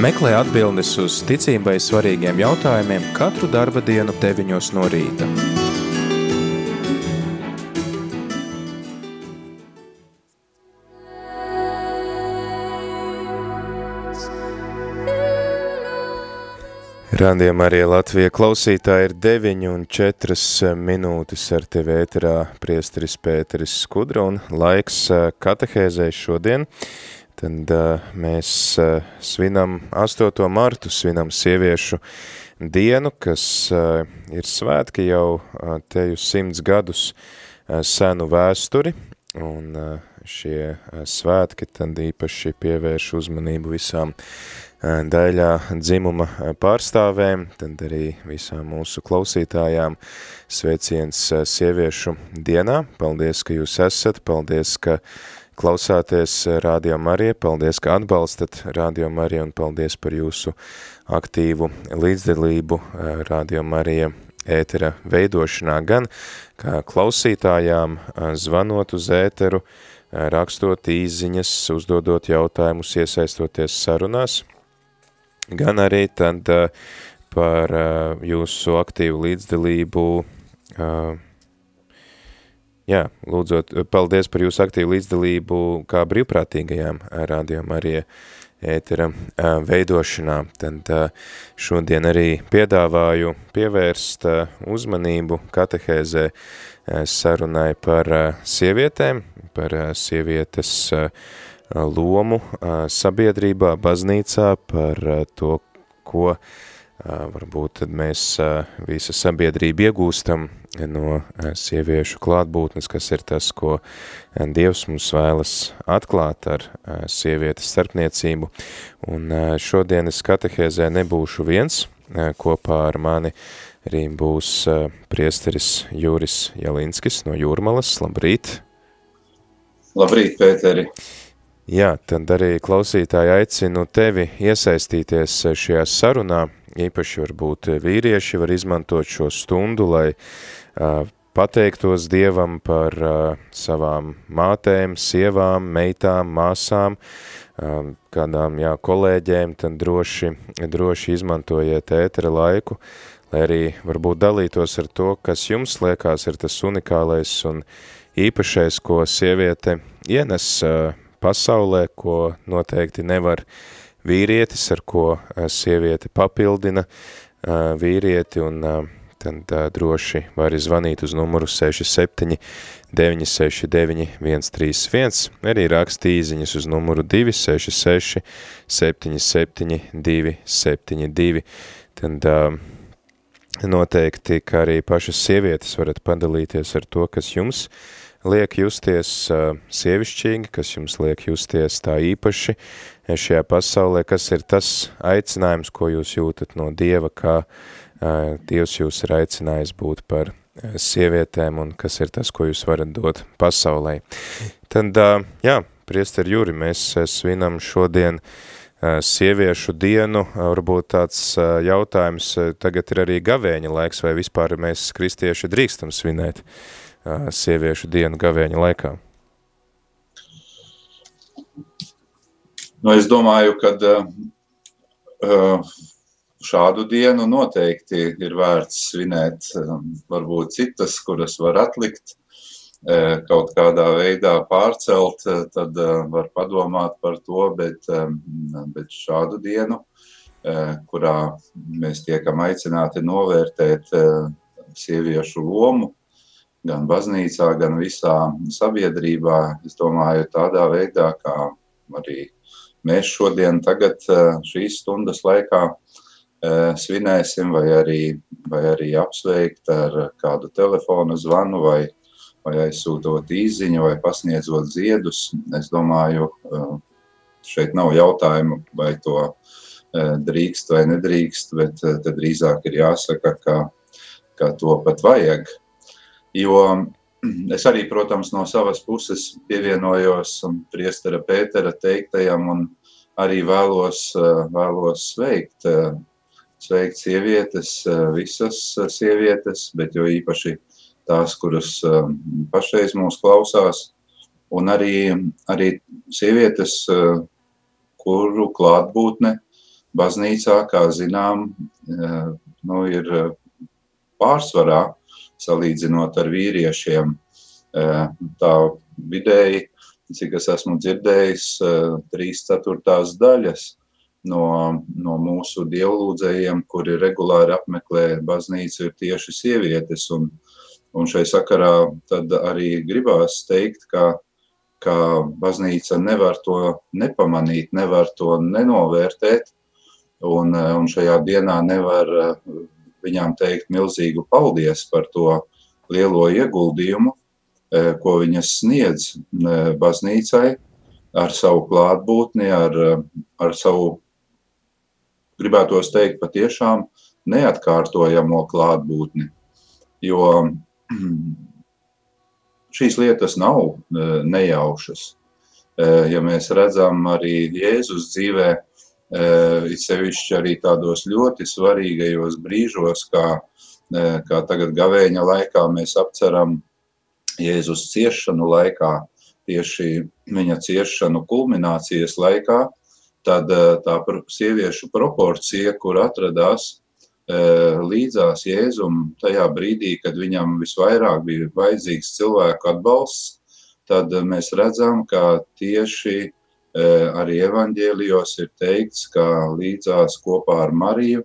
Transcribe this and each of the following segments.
Meklē atbildes uz ticībai svarīgiem jautājumiem katru darba dienu 9 no rīta. Rādījumā arī Latvija klausītāji ir 9 un 4 minūtes ar tevi ēterā priesteris Pēteris Skudra un laiks katehēzē šodien – tad uh, mēs uh, svinam 8. martu, svinam sieviešu dienu, kas uh, ir svētki jau uh, teju simts gadus uh, senu vēsturi, un uh, šie uh, svētki tad īpaši pievērš uzmanību visām uh, daļā dzimuma pārstāvēm, tad arī visām mūsu klausītājām sveiciens sieviešu dienā. Paldies, ka jūs esat, paldies, ka uh, klausāties Radio Marija, paldies, ka atbalstat Radio Mariju un paldies par jūsu aktīvu līdzdalību eh, Radio Marija ētera veidošanā, gan kā klausītājām eh, zvanot uz ēteru, eh, rakstot īziņas, uzdodot jautājumus, iesaistoties sarunās, gan arī tad par jūsu aktīvu līdzdalību Jā, lūdzot, paldies par jūsu aktīvu līdzdalību kā brīvprātīgajām rādījām arī ētera veidošanā. Tad šodien arī piedāvāju pievērst uzmanību katehēzē sarunai par sievietēm, par sievietes lomu sabiedrībā, baznīcā, par to, ko varbūt tad mēs visa sabiedrība iegūstam no sieviešu klātbūtnes, kas ir tas, ko Dievs mums vēlas atklāt ar sievietes starpniecību. Un šodien es katehēzē nebūšu viens, kopā ar mani arī būs priesteris Jūris Jalinskis no Jūrmalas. Labrīt! Labrīt, Pēteri! Jā, tad arī klausītāji aicinu tevi iesaistīties šajā sarunā, īpaši varbūt vīrieši var izmantot šo stundu, lai uh, pateiktos Dievam par uh, savām mātēm, sievām, meitām, māsām, uh, kādām jā, kolēģiem, tad droši, droši izmantojiet ētera laiku, lai arī varbūt dalītos ar to, kas jums liekas ir tas unikālais un īpašais, ko sieviete ienes uh, pasaulē, ko noteikti nevar uh, vīrietis, ar ko eh, sieviete papildina eh, vīrieti, un eh, tad droši var zvanīt uz numuru 67 969 131, arī rakst īziņas uz numuru 266 77 272, tad noteikti, ka arī pašas sievietes varat padalīties ar to, kas jums liek justies uh, sievišķīgi, kas jums liek justies tā īpaši, šajā pasaulē, kas ir tas aicinājums, ko jūs jūtat no Dieva, kā uh, Dievs jūs ir aicinājis būt par sievietēm un kas ir tas, ko jūs varat dot pasaulē. Tad, jā, priester Juri, mēs svinam šodien sieviešu dienu, varbūt tāds jautājums, tagad ir arī gavēņa laiks, vai vispār mēs kristieši drīkstam svinēt? uh, sieviešu dienu gavēņa laikā? Nu, es domāju, ka uh, šādu dienu noteikti ir vērts svinēt. Varbūt citas, kuras var atlikt, uh, kaut kādā veidā pārcelt, tad uh, var padomāt par to, bet, um, bet šādu dienu, kurā mēs tiekam aicināti novērtēt sieviešu lomu, gan baznīcā, gan visā sabiedrībā, es domāju, tādā veidā, kā arī mēs šodien, tagad, eh, šīs stundas laikā, eh, svinēsim, vai arī, vai arī apsveikt ar kādu telefona zvanu, vai, vai aizsūtot īziņu, vai pasniedzot ziedus. Es domāju, eh, šeit nav jautājumu, vai to drīkst vai nedrīkst, bet drīzāk ir jāsaka, ka ka to pat vajag. Jo es arī, protams, no savas puses pievienojos priestera Pētera teiktajam un arī vēlos, vēlos sveikt, sveikt sievietes, visas sievietes, bet jo īpaši tās, kuras pašreiz mūs klausās, un arī, arī sievietes, kuru klātbūtne baznīcā, kā zinām, nu, ir pārsvarā salīdzinot ar vīriešiem. Tā vidēji, cik es esmu dzirdējis, trīs ceturtās daļas no, no mūsu dievlūdzējiem, kuri regulāri apmeklē baznīcu, ir tieši sievietes. Un, un šai sakarā arī gribās teikt, ka, ka baznīca nevar to nepamanīt, nevar to nenovērtēt, un, un šajā dienā nevar viņām teikt milzīgu paldies par to lielo ieguldījumu, eh, ko viņas sniedz eh, baznīcai ar savu klātbūtni, ar, eh, ar savu, gribētos teikt, patiešām neatkārtojamo klātbūtni. Jo šīs lietas nav nejaušas. Ja mēs redzam arī Jēzus dzīvē, Eh, it sevišķi arī tādos ļoti svarīgajos brīžos, kā, eh, kā tagad gavēņa laikā mēs apceram Jēzus ciešanu laikā, tieši viņa ciešanu kulminācijas laikā, tad eh, tā sieviešu proporcija, kur atradās līdzās Jēzum tajā brīdī, kad viņam visvairāk bija vajadzīgs cilvēku atbalsts, tad mēs redzam, ka tieši arī evaņģēlijos ir teikts, ka līdzās kopā ar Mariju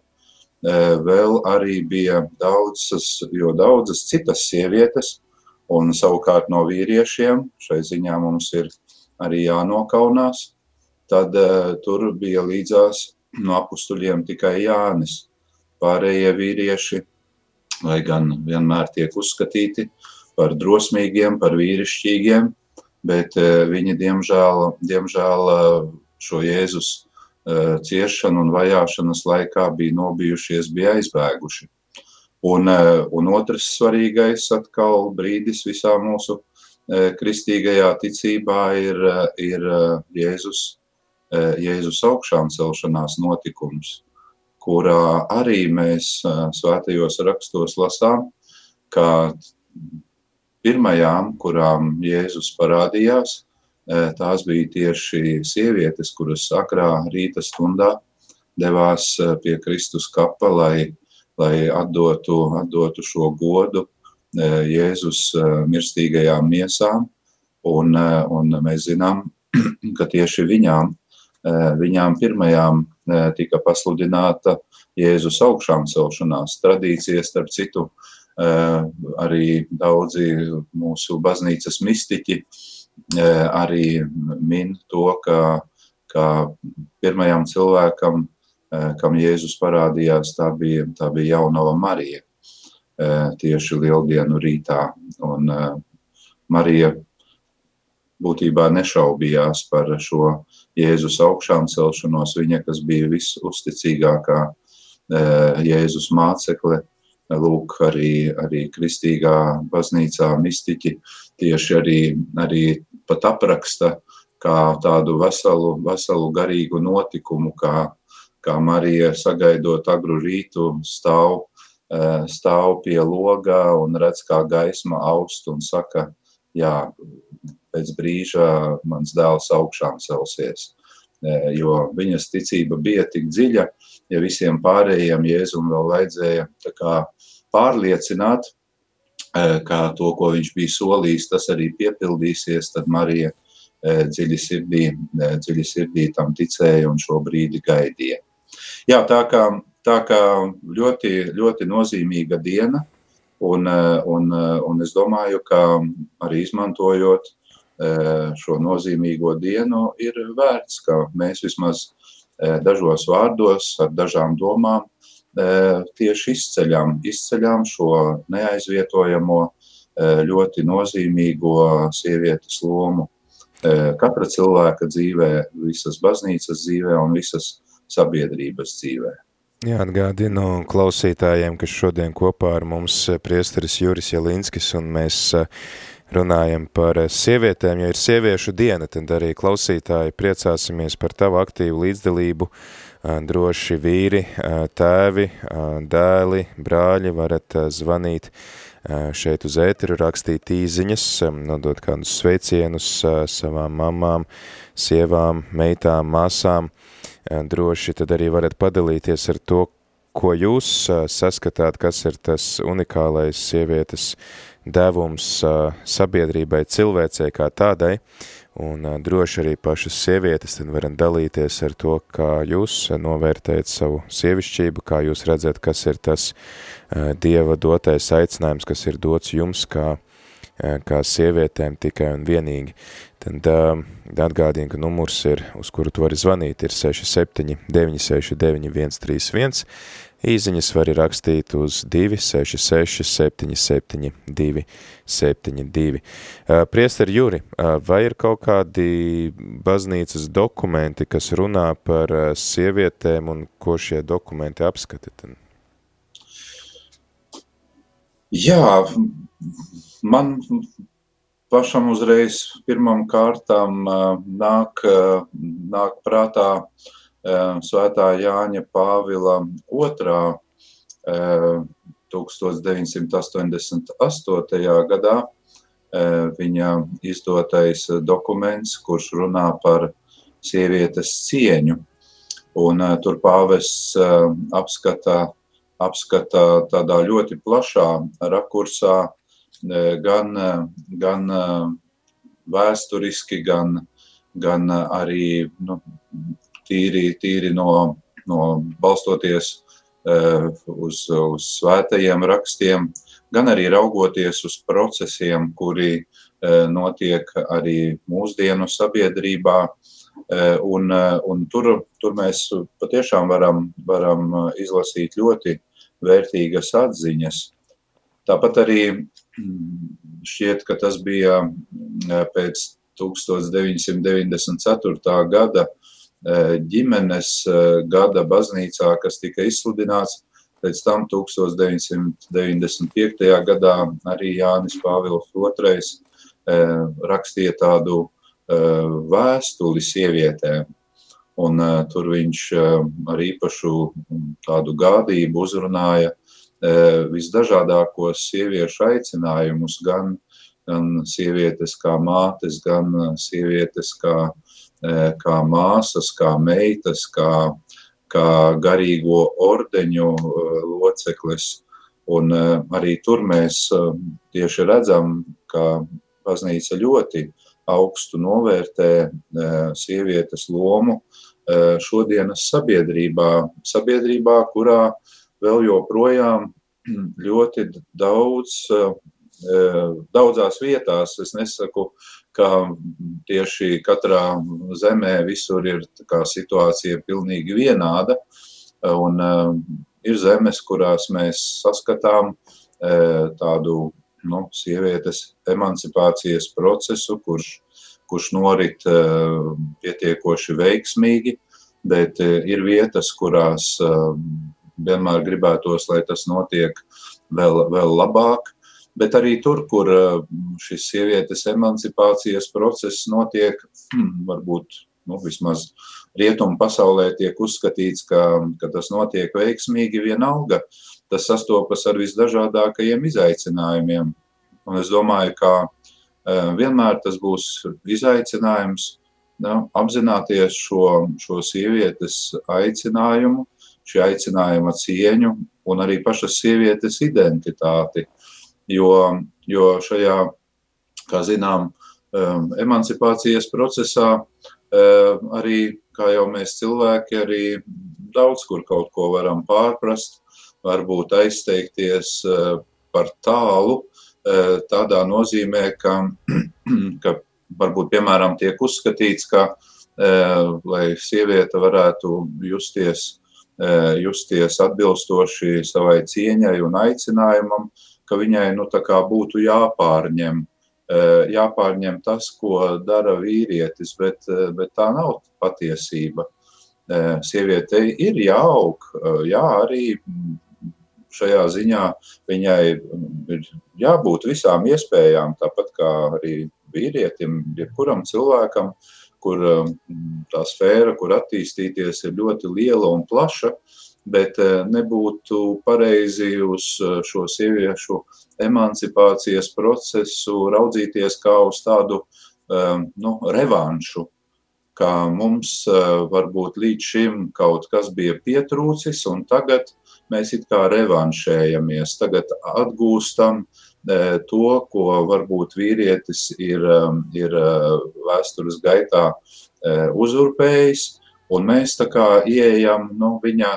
vēl arī bija daudzas, jo daudzas citas sievietes, un savukārt no vīriešiem, šai ziņā mums ir arī jānokaunās, tad tur bija līdzās no apustuļiem tikai Jānis. Pārējie vīrieši, lai gan vienmēr tiek uzskatīti par drosmīgiem, par vīrišķīgiem, bet eh, viņi diemžēl, diemžēl eh, šo Jēzus eh, ciešanu un vajāšanas laikā bija nobijušies, bija aizbēguši. Un, un otrs svarīgais atkal brīdis visā mūsu kristīgajā ticībā ir, ir Jēzus, Jēzus augšām celšanās notikums, kurā arī mēs svētajos rakstos lasām, ka pirmajām, kurām Jēzus parādījās, eh, tās bija tieši sievietes, kuras agrā rīta stundā devās eh, pie Kristus kapa, lai, lai atdotu, atdotu šo godu eh, Jēzus mirstīgajām miesām. Un, un mēs zinām, ka tieši viņām, viņām pirmajām tika pasludināta Jēzus augšām celšanās tradīcija, starp citu, uh, arī daudzi mūsu baznīcas mistiķi eh, arī min to, ka, ka pirmajam cilvēkam, eh, kam Jēzus parādījās, tā bija, tā bija jaunava Marija tieši lieldienu rītā. Un Marija būtībā nešaubījās par šo Jēzus augšām celšanos, viņa, kas bija visuzticīgākā Jēzus mācekle, Lūk, arī, arī kristīgā baznīcā mistiķi tieši arī, arī pat apraksta kā tādu veselu, veselu garīgu notikumu, kā, kā Marija sagaidot agru rītu stāv, eh, stāv pie logā un redz, kā gaisma aust un saka, jā, pēc brīža mans dēls augšām celsies. Eh, jo viņas ticība bija tik dziļa, ja visiem pārējiem Jēzum vēl vajadzēja pārliecināt, e, ka to, ko viņš bija solījis, tas arī piepildīsies, tad Marija e, dziļi sirdī, e, dziļi sirdī tam ticēja un šo brīdi gaidīja. Jā, tā kā, tā kā ļoti, ļoti nozīmīga diena, un, un, un es domāju, ka arī izmantojot šo nozīmīgo dienu, ir vērts, ka mēs vismaz dažos vārdos ar dažām domām tieši izceļam, izceļam šo neaizvietojamo, ļoti nozīmīgo sievietes lomu katra cilvēka dzīvē, visas baznīcas dzīvē un visas sabiedrības dzīvē. Jā, atgādinu klausītājiem, kas šodien kopā ar mums priesteris Juris Jelinskis un mēs runājam par sievietēm, ja ir sieviešu diena, tad arī klausītāji priecāsimies par tavu aktīvu līdzdalību, droši vīri, tēvi, dēli, brāļi varat zvanīt šeit uz ēteru, rakstīt īziņas, nodot kādus sveicienus savām mamām, sievām, meitām, māsām, droši tad arī varat padalīties ar to, ko jūs saskatāt, kas ir tas unikālais sievietes devums sabiedrībai, cilvēcei kā tādai, un droši arī pašas sievietes tad varat dalīties ar to, kā jūs novērtējat savu sievišķību, kā jūs redzat, kas ir tas Dieva dotais aicinājums, kas ir dots jums kā, kā sievietēm tikai un vienīgi. Tad atgādinu, ka numurs ir, uz kuru tu vari zvanīt, ir 67 969 131, Īziņas var rakstīt uz 266 77 272. Priester Juri, vai ir kaut kādi baznīcas dokumenti, kas runā par sievietēm un ko šie dokumenti apskata? Jā, man pašam uzreiz pirmam kārtām nāk, nāk prātā uh, Svētā Jāņa Pāvila otrā 1988. gadā viņa izdotais dokuments, kurš runā par sievietes cieņu. Un tur pāvests apskata, apskata tādā ļoti plašā rakursā gan, gan vēsturiski, gan, gan arī nu, tīri, tīri no, no balstoties uh, uz, uz svētajiem rakstiem, gan arī raugoties uz procesiem, kuri uh, notiek arī mūsdienu sabiedrībā. Uh, un, un tur, tur mēs patiešām varam, varam izlasīt ļoti vērtīgas atziņas. Tāpat arī mm, šķiet, ka tas bija pēc 1994. gada Eh, ģimenes eh, gada baznīcā, kas tika izsludināts. Pēc tam 1995. gadā arī Jānis Pāvils II eh, rakstīja tādu vēstuli sievietēm. Un, uh, tur viņš uh, ar īpašu tādu gādību uzrunāja uh, visdažādākos sieviešu aicinājumus, gan, gan sievietes kā mātes, gan sievietes kā kā māsas, kā meitas, kā, kā garīgo ordeņu loceklis. Un arī tur mēs tieši redzam, ka baznīca ļoti augstu novērtē sievietes lomu šodienas sabiedrībā, sabiedrībā, kurā vēl joprojām ļoti daudz, daudzās vietās, es nesaku, ka tieši katrā zemē visur ir situācija pilnīgi vienāda. Un, uh, ir zemes, kurās mēs saskatām uh, tādu nu, sievietes emancipācijas procesu, kurš, kurš norit uh, pietiekoši veiksmīgi, bet ir vietas, kurās vienmēr gribētos, lai tas notiek vēl, vēl labāk. Bet arī tur, kur eh, šis sievietes emancipācijas process notiek, hmm, varbūt nu, vismaz rietumu pasaulē tiek uzskatīts, ka, ka tas notiek veiksmīgi vienalga, tas sastopas ar visdažādākajiem izaicinājumiem. Un es domāju, ka eh, vienmēr tas būs izaicinājums ja, apzināties šo, šo sievietes aicinājumu, šī aicinājuma cieņu un arī pašas sievietes identitāti jo, jo šajā, kā zinām, um, emancipācijas procesā um, arī, kā jau mēs cilvēki, arī daudz kur kaut ko varam pārprast, varbūt aizteikties uh, par tālu, uh, tādā nozīmē, ka, ka varbūt, piemēram, tiek uzskatīts, ka, uh, lai sieviete varētu justies, justies atbilstoši savai cieņai un aicinājumam, ka viņai nu, būtu jāpārņem, e, jāpārņem tas, ko dara vīrietis, bet, e, bet tā nav patiesība. sievietei ir jāaug, jā, arī šajā ziņā viņai ir jābūt visām iespējām, tāpat kā arī vīrietim, jebkuram cilvēkam, kur tā sfēra, kur attīstīties, ir ļoti liela un plaša, bet nebūtu pareizi uz šo sieviešu emancipācijas procesu raudzīties kā uz tādu nu, revanšu, ka mums varbūt līdz šim kaut kas bija pietrūcis, un tagad mēs it kā revanšējamies, tagad atgūstam to, ko varbūt vīrietis ir, ir vēstures gaitā uzurpējis, un mēs tā kā ieejam nu, viņa,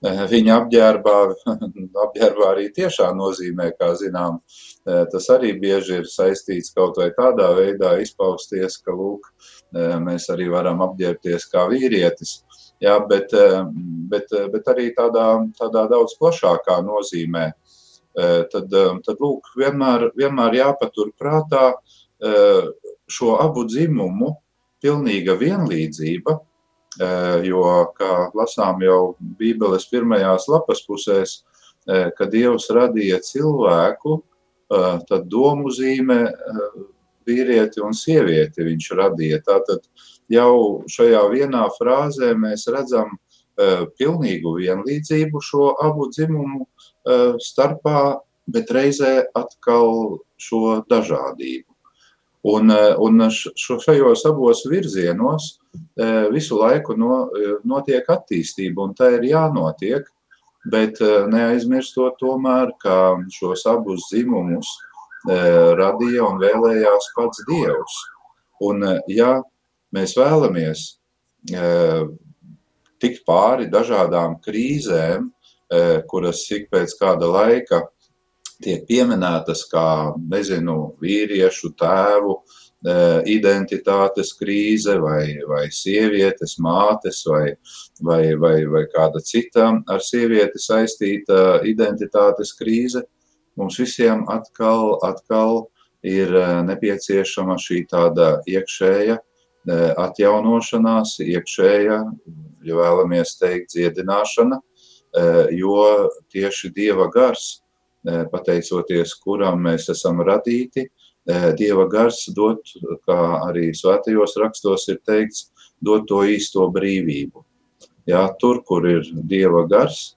viņa apģērbā, apģērbā arī tiešā nozīmē, kā zinām, tas arī bieži ir saistīts kaut vai tādā veidā izpausties, ka, lūk, mēs arī varam apģērbties kā vīrietis, jā, bet, bet, bet arī tādā, tādā daudz plašākā nozīmē. Tad, tad lūk, vienmēr, vienmēr jāpatur prātā šo abu dzimumu pilnīga vienlīdzība, jo, kā lasām jau Bībeles pirmajās lapas pusēs, kad Dievs radīja cilvēku, tad domu zīmē vīrieti un sievieti viņš radīja. Tātad jau šajā vienā frāzē mēs redzam pilnīgu vienlīdzību šo abu dzimumu starpā, bet reizē atkal šo dažādību. Un, un šajos abos virzienos visu laiku no, notiek attīstība, un tā ir jānotiek bet eh, neaizmirstot tomēr, ka šos abus dzimumus radīja un vēlējās pats Dievs. Un ja mēs vēlamies tikt pāri dažādām krīzēm, kuras ik pēc kāda laika tiek pieminētas kā, nezinu, vīriešu tēvu, identitātes krīze, vai, vai sievietes, mātes, vai, vai, vai, vai kāda cita ar sievieti saistīta identitātes krīze, mums visiem atkal, atkal ir nepieciešama šī tāda iekšēja atjaunošanās, iekšēja, ja vēlamies teikt, dziedināšana, jo tieši Dieva gars, pateicoties kuram mēs esam radīti, Dieva gars dot, kā arī svētajos rakstos ir teikts, dot to īsto brīvību. Jā, tur, kur ir Dieva gars,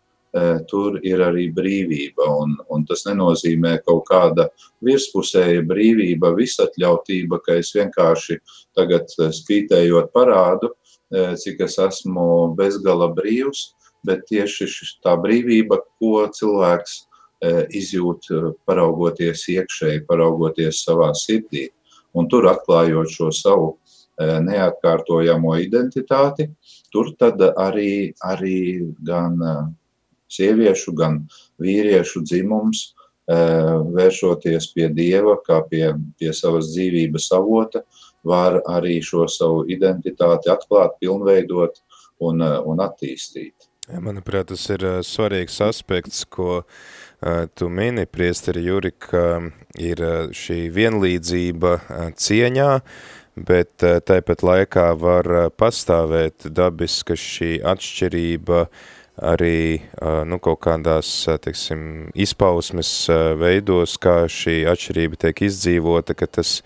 tur ir arī brīvība. Un, un tas nenozīmē kaut kāda virspusēja brīvība, visatļautība, ka es vienkārši tagad spītējot parādu, cik es esmu bezgala brīvs, bet tieši tā brīvība, ko cilvēks E, izjūt, e, paraugoties iekšēji, paraugoties savā sirdī. Un tur atklājot šo savu e, neatkārtojamo identitāti, tur tad arī, arī gan sieviešu, gan vīriešu dzimums, vēršoties pie Dieva, kā pie, pie savas dzīvības avota, var arī šo savu identitāti atklāt, pilnveidot un, un attīstīt. Manuprāt, tas ir svarīgs aspekts, ko tu mini, priesteri Juri, ka ir šī vienlīdzība cieņā, bet tāpat laikā var pastāvēt dabiska šī atšķirība arī nu, kaut kādās teiksim, izpausmes veidos, kā šī atšķirība tiek izdzīvota, ka tas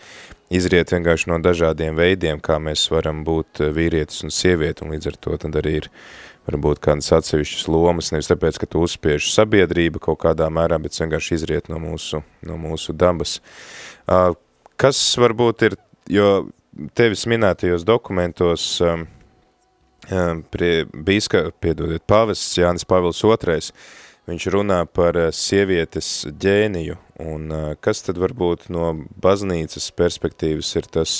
izriet vienkārši no dažādiem veidiem, kā mēs varam būt vīrietis un sievieti, un līdz ar to tad arī ir varbūt kādas atsevišķas lomas, nevis tāpēc, ka tu uzspiež sabiedrība kaut kādā mērā, bet vienkārši izriet no mūsu, no mūsu dabas. Kas varbūt ir, jo tevis minētajos dokumentos prie bīska, piedodiet, pavests Jānis Pavils II, viņš runā par sievietes ģēniju, un kas tad varbūt no baznīcas perspektīvas ir tas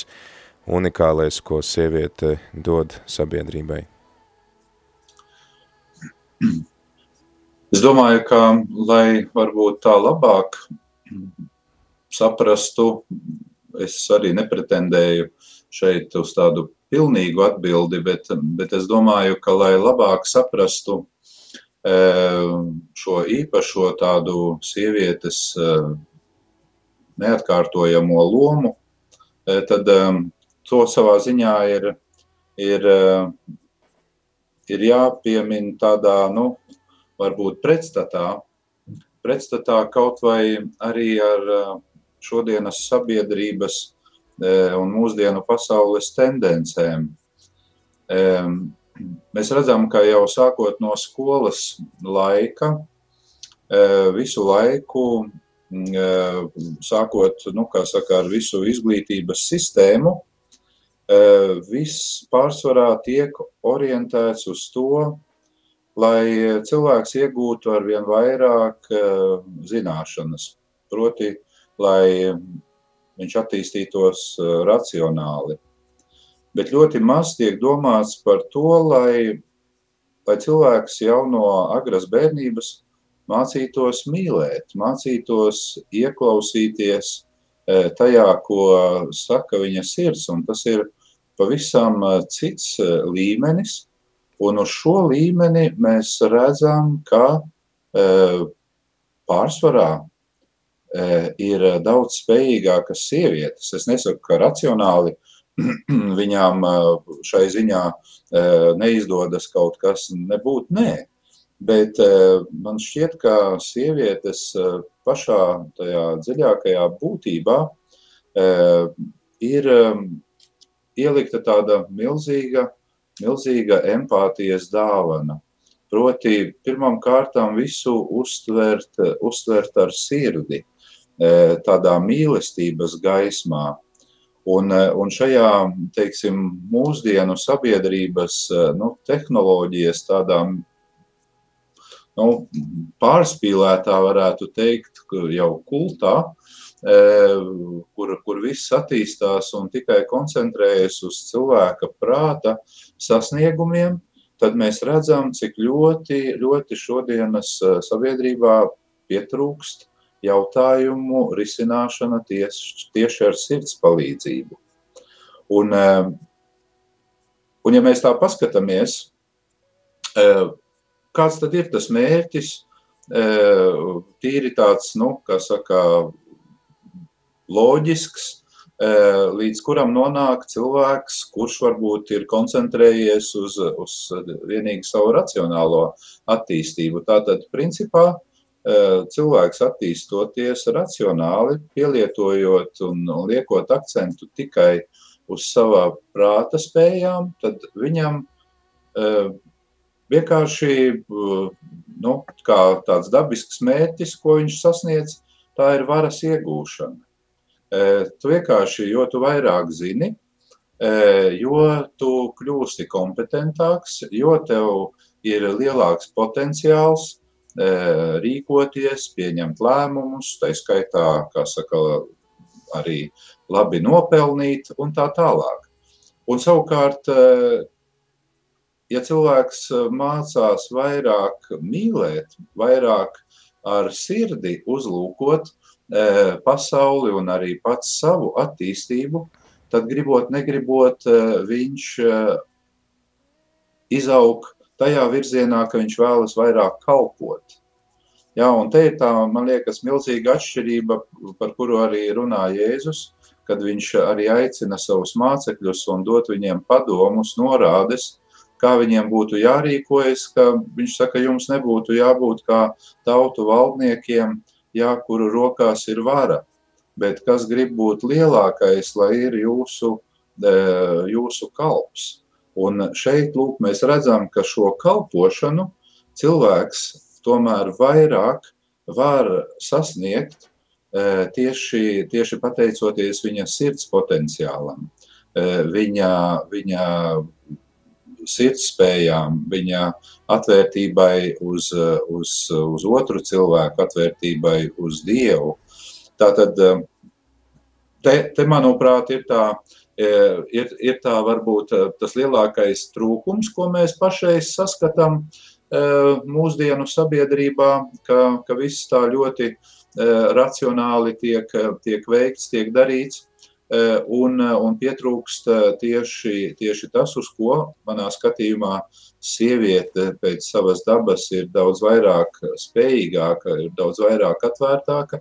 unikālais, ko sieviete dod sabiedrībai? Es domāju, ka, lai varbūt tā labāk saprastu, es arī nepretendēju šeit uz tādu pilnīgu atbildi, bet, bet es domāju, ka, lai labāk saprastu e, šo īpašo tādu sievietes e, neatkārtojamo lomu, e, tad to savā ziņā ir, ir ir jāpiemina tādā, nu, varbūt pretstatā, pretstatā kaut vai arī ar šodienas sabiedrības un mūsdienu pasaules tendencēm. Mēs redzam, ka jau sākot no skolas laika, visu laiku, sākot nu, saka, ar visu izglītības sistēmu, viss pārsvarā tiek orientēts uz to, lai cilvēks iegūtu ar vien vairāk zināšanas, proti, lai viņš attīstītos racionāli. Bet ļoti maz tiek domāts par to, lai, lai cilvēks jau no agras bērnības mācītos mīlēt, mācītos ieklausīties tajā, ko saka viņa sirds, un tas ir pavisam cits līmenis, un uz šo līmeni mēs redzam, ka pārsvarā ir daudz spējīgākas sievietes. Es nesaku, ka racionāli viņām šai ziņā neizdodas kaut kas nebūt, nē. Bet man šķiet, ka sievietes pašā tajā dziļākajā būtībā ir ielikta tāda milzīga, milzīga empātijas dāvana. Proti, pirmām kārtām visu uztvert, uztvert ar sirdi, tādā mīlestības gaismā. Un, un šajā, teiksim, mūsdienu sabiedrības nu, tehnoloģijas tādā nu, pārspīlētā, varētu teikt, jau kultā, kur, kur viss attīstās un tikai koncentrējas uz cilvēka prāta sasniegumiem, tad mēs redzam, cik ļoti, ļoti šodienas sabiedrībā pietrūkst jautājumu risināšana tieši, tieši ar sirds palīdzību. Un, un ja mēs tā paskatāmies, kāds tad ir tas mērķis, tīri tāds, nu, kā saka, loģisks, līdz kuram nonāk cilvēks, kurš varbūt ir koncentrējies uz, uz vienīgi savu racionālo attīstību. Tātad, principā, cilvēks attīstoties racionāli, pielietojot un liekot akcentu tikai uz savā prāta spējām, tad viņam vienkārši nu, tāds dabisks mērķis, ko viņš sasniedz, tā ir varas iegūšana. Tu vienkārši, jo tu vairāk zini, jo tu kļūsti kompetentāks, jo tev ir lielāks potenciāls rīkoties, pieņemt lēmumus, tā skaitā, kā saka, arī labi nopelnīt un tā tālāk. Un savukārt, ja cilvēks mācās vairāk mīlēt, vairāk ar sirdi uzlūkot pasauli un arī pats savu attīstību, tad gribot, negribot, viņš izaug tajā virzienā, ka viņš vēlas vairāk kalpot. Jā, un te ir tā, man liekas, milzīga atšķirība, par kuru arī runā Jēzus, kad viņš arī aicina savus mācekļus un dot viņiem padomus, norādes, kā viņiem būtu jārīkojas, ka viņš saka, jums nebūtu jābūt kā tautu valdniekiem, jā, kuru rokās ir vara, bet kas grib būt lielākais, lai ir jūsu, e, jūsu kalps. Un šeit lūk, mēs redzam, ka šo kalpošanu cilvēks tomēr vairāk var sasniegt e, tieši, tieši pateicoties viņa sirds potenciālam, e, viņa, viņa sirdspējām, viņa atvērtībai uz, uz, uz otru cilvēku, atvērtībai uz Dievu. Tātad, te, te manuprāt, ir tā, ir, ir tā varbūt tas lielākais trūkums, ko mēs pašreiz saskatām mūsdienu sabiedrībā, ka, ka viss tā ļoti racionāli tiek, tiek veikts, tiek darīts. Eh, un, eh, un pietrūkst eh, tieši, tieši tas, uz ko manā skatījumā sieviete pēc savas dabas ir daudz vairāk spējīgāka, ir daudz vairāk atvērtāka,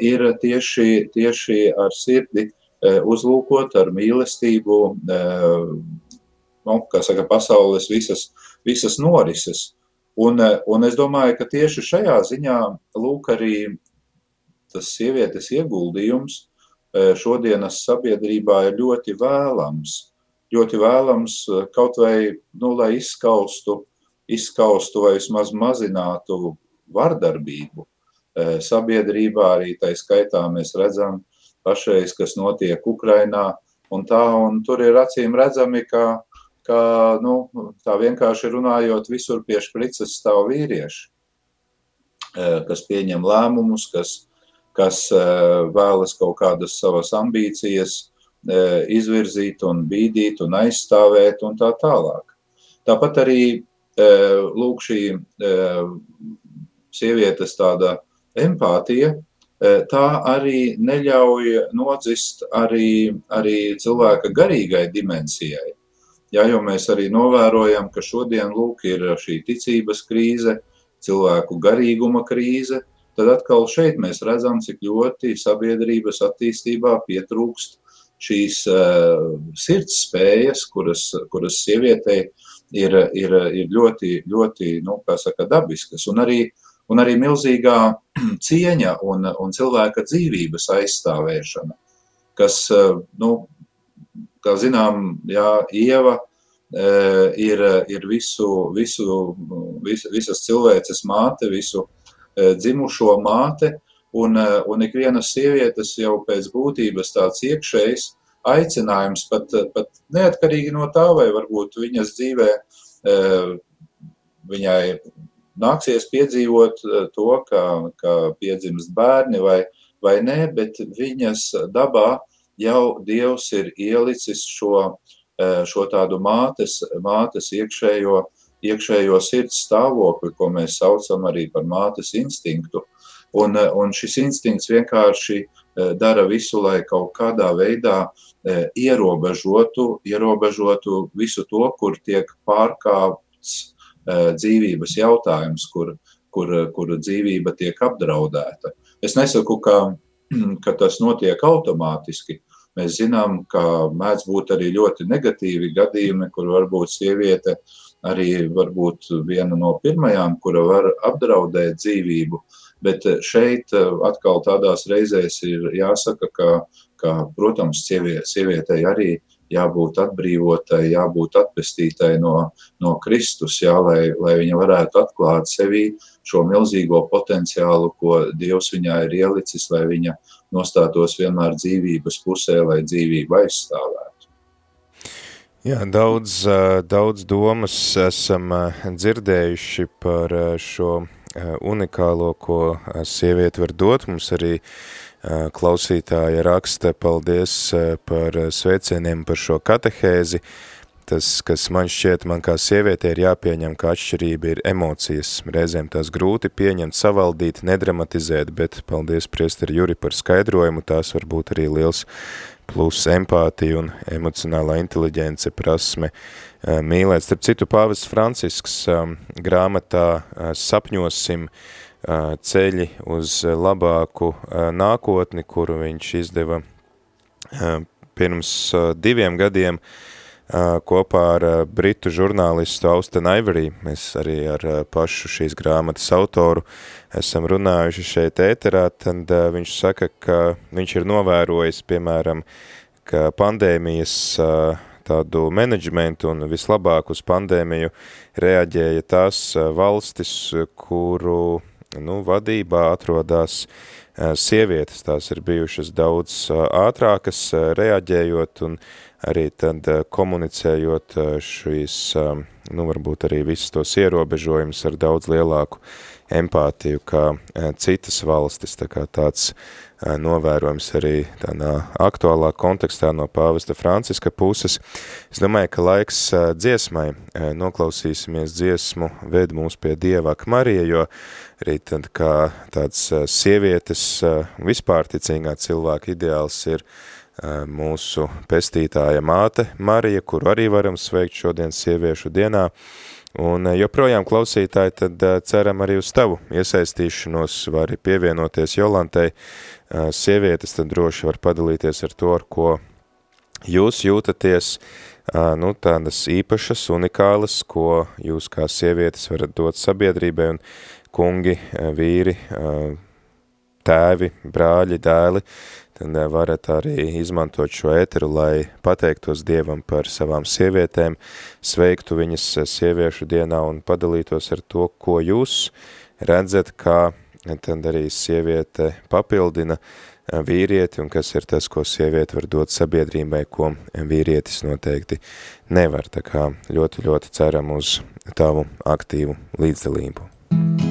ir tieši, tieši ar sirdi uzlūkot, ar mīlestību, nu, kā saka, pasaules visas, visas norises. Un, un es domāju, ka tieši šajā ziņā lūk arī tas sievietes ieguldījums šodienas sabiedrībā ir ļoti vēlams. Ļoti vēlams kaut vai, nu, lai izskaustu, izskaustu vai vismaz mazinātu vardarbību sabiedrībā, arī tai skaitā mēs redzam pašreiz, kas notiek Ukrainā, un tā, un tur ir acīm redzami, ka, ka nu, tā vienkārši runājot, visur pie šprices stāv vīrieši, kas pieņem lēmumus, kas, kas vēlas kaut kādas savas ambīcijas izvirzīt un bīdīt un aizstāvēt un tā tālāk. Tāpat arī lūk šī sievietes tāda empātija, Eh, tā arī neļauj nodzist arī, arī cilvēka garīgai dimensijai. Jā, jo mēs arī novērojam, ka šodien lūk, ir šī ticības krīze, cilvēku garīguma krīze, tad atkal šeit mēs redzam, cik ļoti sabiedrības attīstībā pietrūkst šīs uh, sirds spējas, kuras, kuras sievietei ir, ir, ir ļoti, ļoti, nu, saka, dabiskas. Un arī un arī milzīgā cieņa un, un cilvēka dzīvības aizstāvēšana, kas, eh, nu, kā zinām, jā, Ieva eh, ir, ir visu, visu, vis, visas cilvēces māte, visu eh, dzimušo māte, un, un ikvienas sievietes jau pēc būtības tāds iekšējs aicinājums, pat, pat neatkarīgi no tā, vai varbūt viņas dzīvē viņai nāksies piedzīvot eh, to, ka, ka piedzimst bērni vai, vai nē, bet viņas dabā jau Dievs ir ielicis šo, eh, šo tādu mātes, mātes iekšējo, iekšējo sirds stāvokli, ko mēs saucam arī par mātes instinktu. Un, eh, un šis instinkts vienkārši dara visu, lai kaut kādā veidā ierobežotu, ierobežotu visu to, kur tiek pārkāpts Eh, dzīvības jautājums, kur, kur, kur dzīvība tiek apdraudēta. Es nesaku, ka, ka tas notiek automātiski. Mēs zinām, ka mēdz būt arī ļoti negatīvi gadījumi, kur varbūt sieviete arī varbūt viena no pirmajām, kura var apdraudēt dzīvību. Bet šeit eh, atkal tādās reizēs ir jāsaka, ka, ka protams, sievietei arī jābūt atbrīvotai, jābūt atpestītai no, no Kristus, jā, lai, lai viņa varētu atklāt sevī šo milzīgo potenciālu, ko Dievs viņā ir ielicis, lai viņa nostātos vienmēr dzīvības pusē, lai dzīvību aizstāvētu. Jā, daudz, daudz domas esam dzirdējuši par šo unikālo, ko sieviete var dot. Mums arī klausītāja raksta paldies par sveicieniem par šo katehēzi. Tas, kas man šķiet, man kā sieviete ir jāpieņem, ka atšķirība ir emocijas. Reizēm tās grūti pieņemt, savaldīt, nedramatizēt, bet paldies priesteri Juri par skaidrojumu, tās var būt arī liels plus empātija un emocionālā inteliģence prasme mīlēt. Starp citu, pāvests Francisks grāmatā Sapņosim, ceļi uz labāku nākotni, kuru viņš izdeva pirms diviem gadiem kopā ar britu žurnālistu Austin Ivory. Mēs arī ar pašu šīs grāmatas autoru esam runājuši šeit ēterā, tad viņš saka, ka viņš ir novērojis, piemēram, ka pandēmijas tādu menedžmentu un vislabāk uz pandēmiju reaģēja tās valstis, kuru nu, vadībā atrodas sievietes, tās ir bijušas daudz ātrākas reaģējot un arī tad komunicējot šīs, nu, varbūt arī visus tos ierobežojumus ar daudz lielāku empātiju kā citas valstis, tā kā tāds novērojums arī tādā aktuālā kontekstā no pāvesta Franciska puses. Es domāju, ka laiks dziesmai noklausīsimies dziesmu ved mūs pie Dieva ak Marija, jo arī tad kā tāds sievietes vispār ticīgā cilvēka ideāls ir mūsu pestītāja māte Marija, kuru arī varam sveikt šodien sieviešu dienā, Un joprojām klausītāji, tad ceram arī uz tavu iesaistīšanos, var arī pievienoties Jolantai. Sievietes tad droši var padalīties ar to, ar ko jūs jūtaties. Nu, tādas īpašas, unikālas, ko jūs kā sievietes varat dot sabiedrībai. Un kungi, vīri, tēvi, brāļi, dēli, tad varat arī izmantot šo ēteru, lai pateiktos Dievam par savām sievietēm, sveiktu viņas sieviešu dienā un padalītos ar to, ko jūs redzat, kā tad arī sieviete papildina vīrieti un kas ir tas, ko sieviete var dot sabiedrībai, ko vīrietis noteikti nevar. Tā kā ļoti, ļoti ceram uz tavu aktīvu līdzdalību.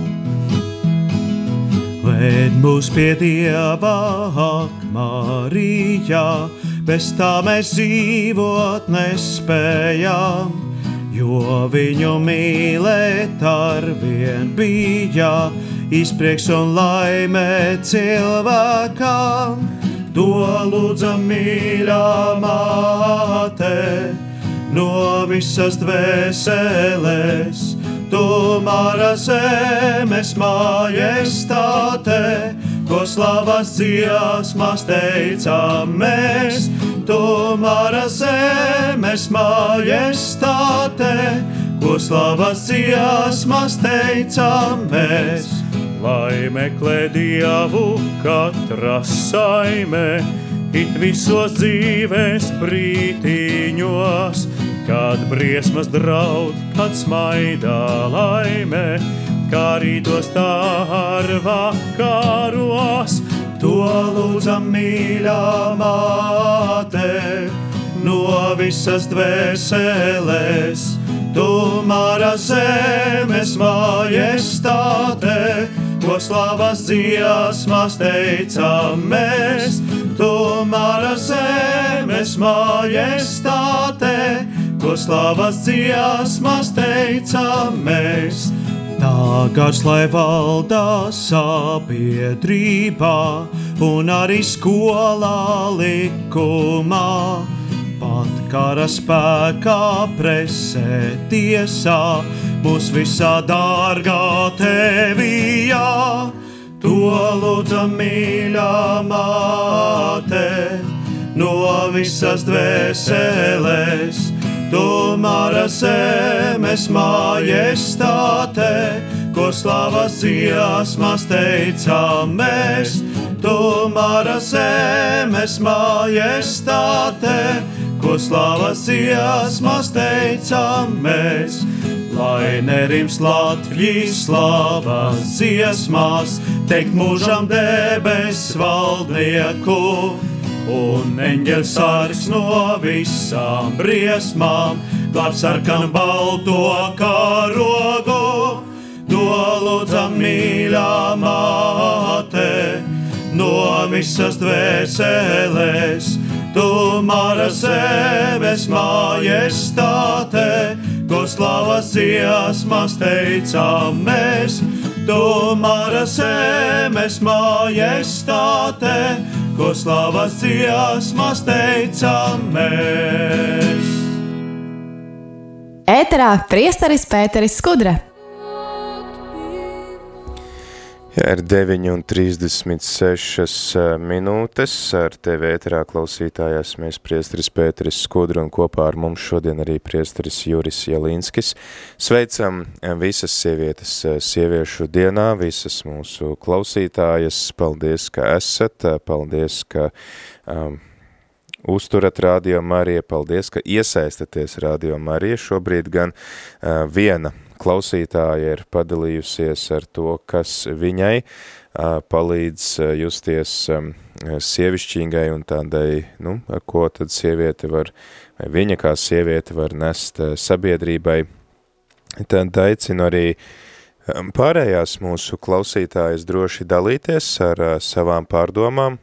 Ved mūs pie Dieva, ak, Marija, bez tā mēs dzīvot nespējām, jo viņu mīlēt ar vien bija izprieks un laime cilvēkam. To lūdzam mīļā māte no visas dvēseles Tu mara zemes majestāte, ko slavas dziesmas teicām mēs. Tu mara zemes majestāte, ko slavas dziesmas teicām mēs. Lai meklē dievu katra saime, it visos dzīves brītiņos Kad briesmas draud, kad smaidā laime, kā rītos tā ar vakaros, to lūdzam mīļā māte no visas dvēseles. Tu mara zemes majestāte, ko slavas dziesmas teicām mēs. Tu mara zemes majestāte, ko slavas dziesmas teicām mēs. Tā gars, lai valdā sabiedrībā un arī skolā likumā, pat kara spēkā presē tiesā, būs visā dārgā tevijā. To lūdzam mīļā māte no visas dvēseles Tu mara zemes majestāte, ko slavas dziesmas teicām mēs. Tu mara zemes majestāte, ko slavas dziesmas teicām mēs. Lai nerims Latvijas slavas dziesmās, teikt mūžam debes valdnieku un eņģeļs sārgs no visām briesmām, glāb sarkanu balto karogu. To lūdzam mīļā māte, no visas dvēseles, tu mara seves majestāte, ko slavas dziesmas teicām mēs. Tu mara semes majestāte, ko slavas dziesmas teicam mēs. Ēterā priesteris Pēteris Skudra. Jā, ir 9,36 eh, minūtes. Ar tevi ēterā klausītājās mēs priesteris Pēteris Skudru un kopā ar mums šodien arī priesteris Juris Jelinskis. Sveicam visas sievietes sieviešu dienā, visas mūsu klausītājas. Paldies, ka esat, paldies, ka um, uzturat Radio Marija, paldies, ka iesaistaties Radio Marija. Šobrīd gan uh, viena klausītāja ir padalījusies ar to, kas viņai palīdz justies sievišķīgai un tādai, nu, ko tad sieviete var, vai viņa kā sieviete var nest sabiedrībai. Tad aicinu arī pārējās mūsu klausītājas droši dalīties ar savām pārdomām,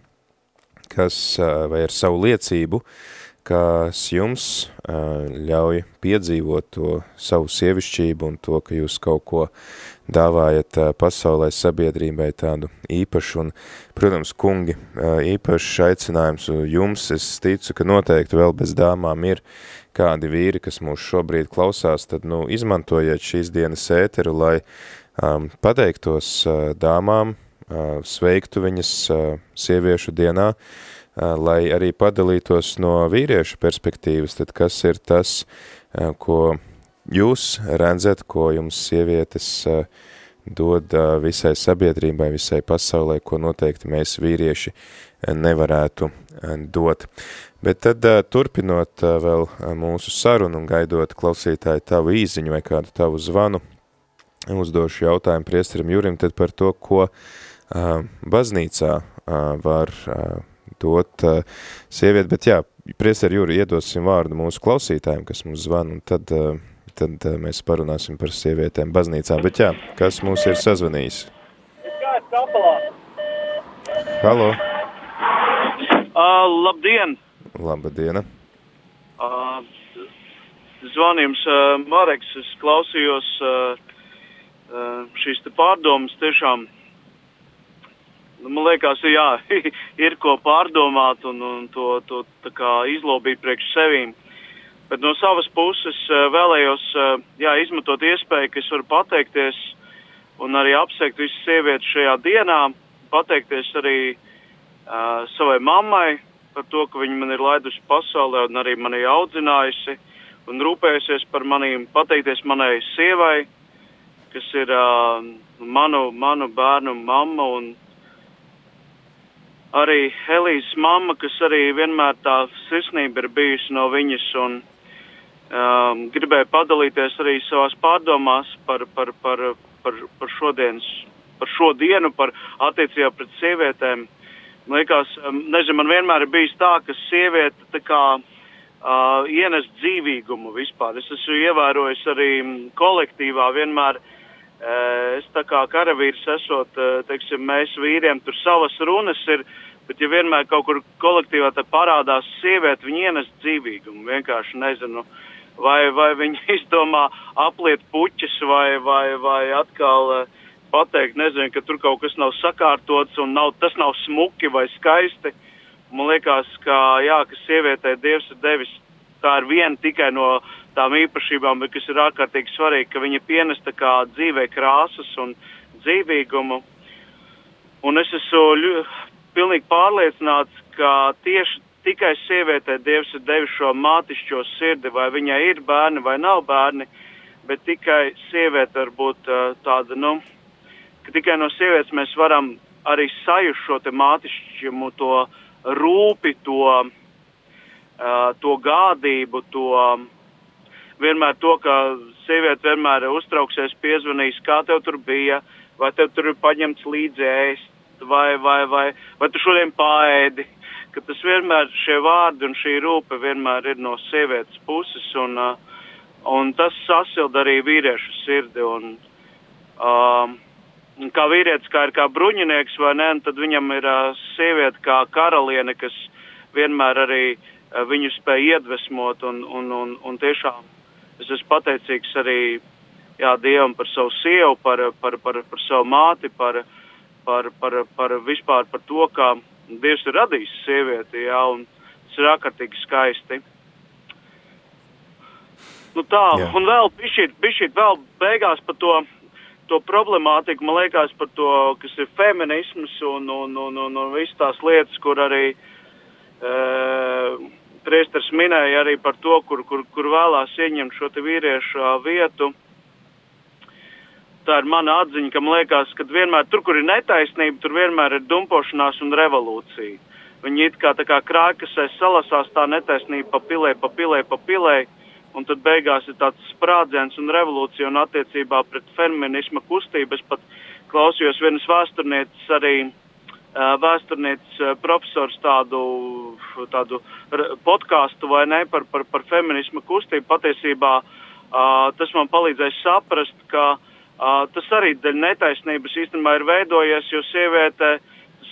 kas, vai ar savu liecību, kas jums ļauj piedzīvot to savu sievišķību un to, ka jūs kaut ko dāvājat pasaulē sabiedrībai tādu īpašu un, protams, kungi, īpašs aicinājums jums, es ticu, ka noteikti vēl bez dāmām ir kādi vīri, kas mūs šobrīd klausās, tad, nu, izmantojiet šīs dienas ēteru, lai um, pateiktos uh, dāmām, uh, sveiktu viņas uh, sieviešu dienā, uh, lai arī padalītos no vīriešu perspektīvas, tad kas ir tas, ko jūs redzat, ko jums sievietes dod visai sabiedrībai, visai pasaulē, ko noteikti mēs vīrieši nevarētu dot. Bet tad turpinot vēl mūsu sarunu un gaidot klausītāju tavu īziņu vai kādu tavu zvanu, uzdošu jautājumu priesterim Jurim tad par to, ko baznīcā var dot sievieti, bet jā, priesteri Juri, iedosim vārdu mūsu klausītājiem, kas mums zvan, un tad, tad mēs parunāsim par sievietēm baznīcā, bet jā, kas mūs ir sazvanījis? Halo! Uh, labdien! Labdiena! Uh, zvanījums uh, Mareks, es klausījos uh, uh, šīs te pārdomas tiešām Nu, man liekas, jā, ir ko pārdomāt un, un to, to izlobīt priekš sevīm. Bet no savas puses eh, vēlējos eh, jā, izmantot iespēju, ka es varu pateikties un arī apsveikt visas sievietes šajā dienā, pateikties arī uh, savai mammai par to, ka viņa man ir laidusi pasaulē un arī mani audzinājusi un rūpējusies par manīm, pateikties manai sievai, kas ir uh, manu, manu bērnu mamma un arī Elīzes mamma, kas arī vienmēr tā sirsnība ir bijusi no viņas un um, gribēja padalīties arī savās pārdomās par, par, par, par, par šodienas, par šo dienu, par attiecībā pret sievietēm. Man liekas, um, nezinu, man vienmēr ir bijis tā, ka sieviete tā kā uh, ienes dzīvīgumu vispār. Es esmu ievērojis arī kolektīvā vienmēr uh, es tā kā karavīrs esot, eh, teiksim, mēs vīriem tur savas runas ir, bet ja vienmēr kaut kur kolektīvā te parādās sieviete, viņa ienes dzīvīgumu, vienkārši nezinu, vai, vai viņa izdomā apliet puķis vai, vai, vai atkal eh, pateikt, nezinu, ka tur kaut kas nav sakārtots un nav, tas nav smuki vai skaisti. Man liekas, ka, jā, ka sievietē Dievs ir devis, tā ir viena tikai no tām īpašībām, kas ir ārkārtīgi svarīgi, ka viņa pienesta kā dzīvē krāsas un dzīvīgumu. Un es esmu ļu, pilnīgi pārliecināts, ka tieši tikai sievietē Dievs ir devis šo mātišķo sirdi, vai viņai ir bērni vai nav bērni, bet tikai sieviete var būt tāda, nu, ka tikai no sievietes mēs varam arī sajust šo mātišķumu, to rūpi, to, uh, to gādību, to, vienmēr to, ka sieviete vienmēr uztrauksies, piezvanīs, kā tev tur bija, vai tev tur ir paņemts līdzi ēst, vai, vai, vai, vai tu šodien pāēdi. Ka tas vienmēr šie vārdi un šī rūpe vienmēr ir no sievietes puses, un, un tas sasilda arī vīriešu sirdi. Un, um, kā vīrietis, kā ir kā bruņinieks, vai ne, tad viņam ir uh, sieviete kā karaliene, kas vienmēr arī uh, viņu spēj iedvesmot un, un, un, un tiešām Es esmu pateicīgs arī jā, Dievam par savu sievu, par, par, par, par savu māti, par, par, par, par vispār par to, kā Dievs ir radījis sievieti, jā, un tas ir ārkārtīgi skaisti. Nu tā, jā. un vēl bišķīt, bišķīt vēl beigās par to, to problemātiku, man liekas, par to, kas ir feminisms un, un, un, un, un visas tās lietas, kur arī uh, priestars minēja arī par to, kur, kur, kur vēlās ieņemt šo vīriešu vietu. Tā ir mana atziņa, ka man liekas, ka vienmēr tur, kur ir netaisnība, tur vienmēr ir dumpošanās un revolūcija. Viņi it kā kā krākasē salasās tā netaisnība pa pilē, pa pilē, pa pilē, un tad beigās ir tāds sprādziens un revolūcija un attiecībā pret feminisma kustību. Es pat klausījos vienas vēsturnieces arī vēsturniecis profesors tādu, tādu podkāstu vai ne par, par, par feminismu kustību. Patiesībā tas man palīdzēja saprast, ka tas arī dēļ netaisnības īstenībā ir veidojies, jo sieviete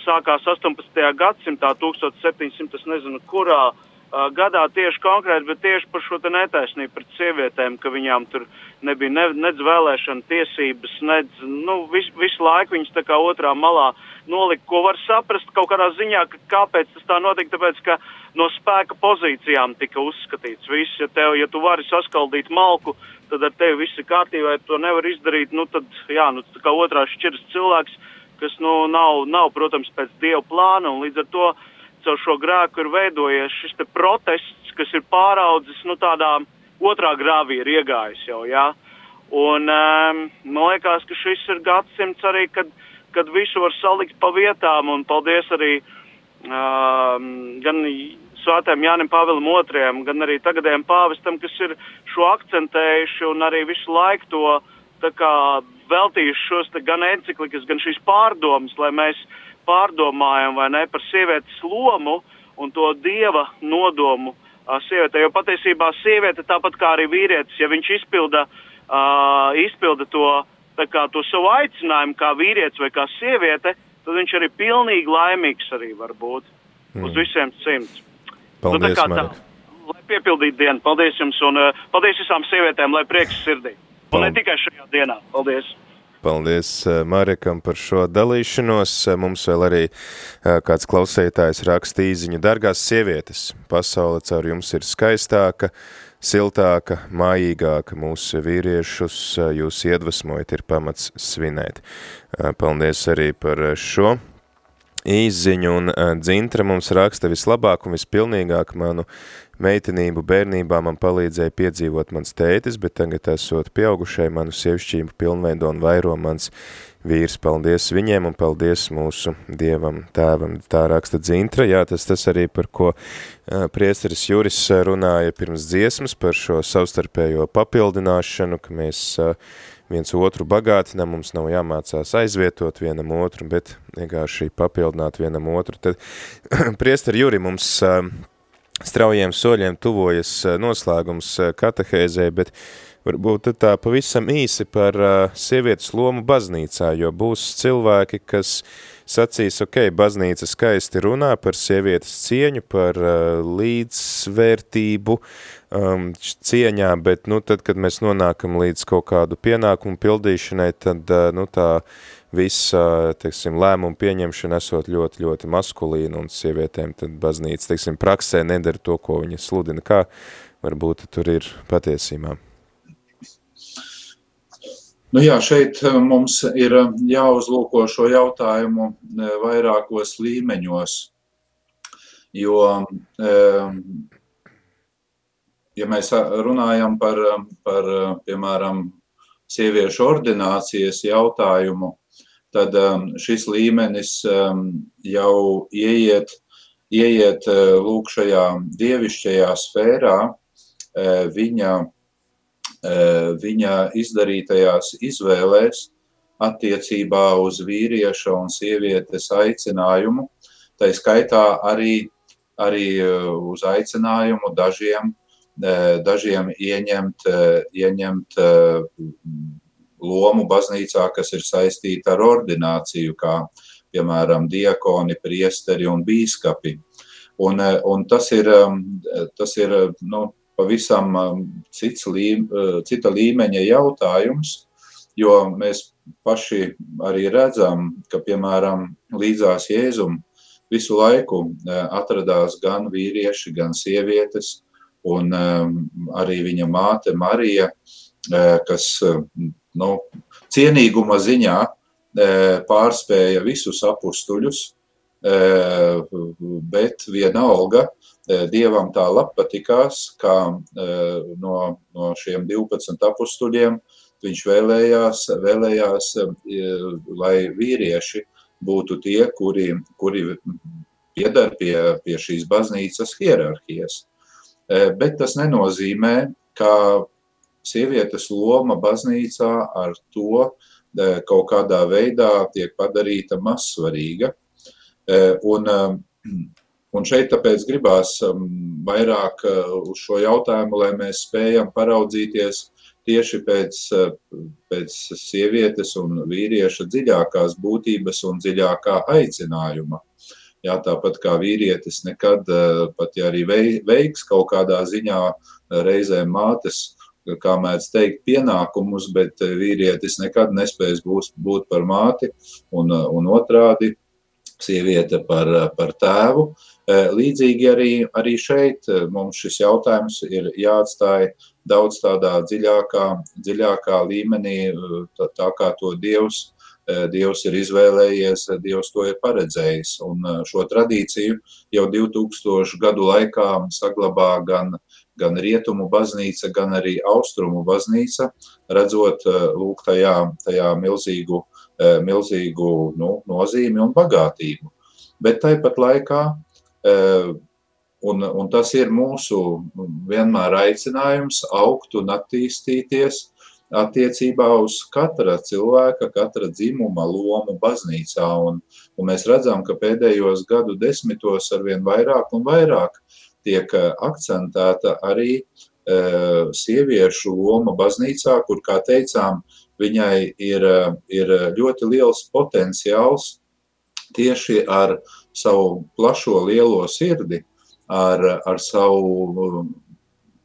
sākās 18. gadsimtā, 1700, nezinu kurā gadā tieši konkrēti, bet tieši par šo netaisnību pret sievietēm, ka viņām tur nebija ne, nedz vēlēšana tiesības, nedz, nu, vis, visu laiku viņas tā kā otrā malā nolikt, ko var saprast kaut kādā ziņā, ka kāpēc tas tā notika, tāpēc, ka no spēka pozīcijām tika uzskatīts viss, ja tev, ja tu vari saskaldīt malku, tad ar tevi viss ir kārtībā, ja to nevar izdarīt, nu tad, jā, nu tā kā otrās šķiras cilvēks, kas, nu, nav, nav, protams, pēc Dieva plāna, un līdz ar to caur šo grēku ir veidojies šis te protests, kas ir pāraudzis, nu, tādā otrā grāvī ir iegājis jau, jā. Un um, man liekas, ka šis ir gadsimts arī, kad, kad visu var salikt pa vietām, un paldies arī um, gan svētēm Jānim Pāvilam otrajam, gan arī tagadējiem pāvestam, kas ir šo akcentējuši un arī visu laiku to kā veltījuši šos gan enciklikas, gan šīs pārdomas, lai mēs pārdomājam vai ne par sievietes lomu un to dieva nodomu uh, sievietē, jo patiesībā sieviete tāpat kā arī vīrietis, ja viņš izpilda, uh, izpilda to, kā to savu aicinājumu kā vīrietis vai kā sieviete, tad viņš arī pilnīgi laimīgs arī var būt mm. uz visiem simts. Paldies, nu, tā kā tā, lai piepildītu dienu. Paldies jums un uh, paldies visām sievietēm, lai prieks sirdī. Un Paldies. ne tikai šajā dienā. Paldies! Paldies Marekam par šo dalīšanos. Mums vēl arī kāds klausētājs raksta īziņu. Dargās sievietes, pasaule caur jums ir skaistāka, siltāka, mājīgāka. Mūsu vīriešus jūs iedvesmojat, ir pamats svinēt. Paldies arī par šo īziņu, un Dzintra mums raksta vislabāk un vispilnīgāk manu meitenību bērnībā man palīdzēja piedzīvot mans tētis, bet tagad esot pieaugušai manu sievšķību pilnveido un vairo mans vīrs. Paldies viņiem un paldies mūsu Dievam tēvam. Tā raksta Dzintra. Jā, tas, tas arī par ko uh, priesteris Juris runāja pirms dziesmas, par šo savstarpējo papildināšanu, ka mēs uh, viens otru bagātinam, mums nav jāmācās aizvietot vienam otru, bet vienkārši papildināt vienam otru. Tad priesteri Juri mums straujiem soļiem tuvojas noslēgums katehēzē, bet varbūt tā pavisam īsi par sievietes lomu baznīcā, jo būs cilvēki, kas sacīs, ok, baznīca skaisti runā par sievietes cieņu, par līdzvērtību, um, cieņā, bet, nu, tad, kad mēs nonākam līdz kaut kādu pienākumu pildīšanai, tad, uh, nu, tā visa, teiksim, lēmumu pieņemšana esot ļoti, ļoti maskulīna un sievietēm tad baznīca, teiksim, praksē nedara to, ko viņa sludina. Kā varbūt tur ir patiesībā? Nu jā, šeit uh, mums ir uh, jāuzlūko šo jautājumu uh, vairākos līmeņos, jo um, ja mēs runājam par, par piemēram, sieviešu ordinācijas jautājumu, tad šis līmenis jau ieiet, ieiet lūk šajā dievišķajā sfērā, viņa, viņa izdarītajās izvēlēs attiecībā uz vīrieša un sievietes aicinājumu, tai skaitā arī, arī uz aicinājumu dažiem dažiem ieņemt, ieņemt lomu baznīcā, kas ir saistīta ar ordināciju, kā piemēram diakoni, priesteri un bīskapi. Un, un tas ir, tas ir nu, pavisam cits lī, cita līmeņa jautājums, jo mēs paši arī redzam, ka, piemēram, līdzās Jēzum visu laiku atradās gan vīrieši, gan sievietes, un um, arī viņa māte Marija, uh, kas um, nu, cienīguma ziņā uh, pārspēja visus apstuļus, uh, bet vienalga Dievam tā patikās, kā no, no šiem 12 apstuļiem viņš vēlējās, vēlējās, lai vīrieši būtu tie, kuri, kuri piedar pie, pie šīs baznīcas hierarhijas. Bet tas nenozīmē, ka sievietes loma baznīcā ar to kaut kādā veidā tiek padarīta mazsvarīga. Un, un šeit tāpēc gribās vairāk uz šo jautājumu, lai mēs spējam paraudzīties tieši pēc, pēc sievietes un vīrieša dziļākās būtības un dziļākā aicinājuma. Jā, tāpat kā vīrietis nekad, eh, pat ja arī veiks kaut kādā ziņā eh, reizēm mātes, kā mēdz teikt, pienākumus, bet eh, vīrietis nekad nespēs būt, būt par māti un, un otrādi sieviete par, par tēvu. Līdzīgi arī, arī šeit mums šis jautājums ir jāatstāj daudz tādā dziļākā, dziļākā līmenī, tā, tā kā to Dievs Dievs ir izvēlējies, Dievs to ir paredzējis. Un šo tradīciju jau 2000 gadu laikā saglabā gan, gan rietumu baznīca, gan arī austrumu baznīca, redzot lūk, tajā, tajā milzīgu, milzīgu nu, nozīmi un bagātību. Bet tāpat laikā, un, un tas ir mūsu vienmēr aicinājums augt un attīstīties, attiecībā uz katra cilvēka, katra dzimuma lomu baznīcā. Un, un mēs redzam, ka pēdējos gadu desmitos arvien vairāk un vairāk tiek eh, akcentēta arī e, sieviešu loma baznīcā, kur, kā teicām, viņai ir, eh, ir ļoti liels potenciāls tieši ar savu plašo lielo sirdi, ar, ar savu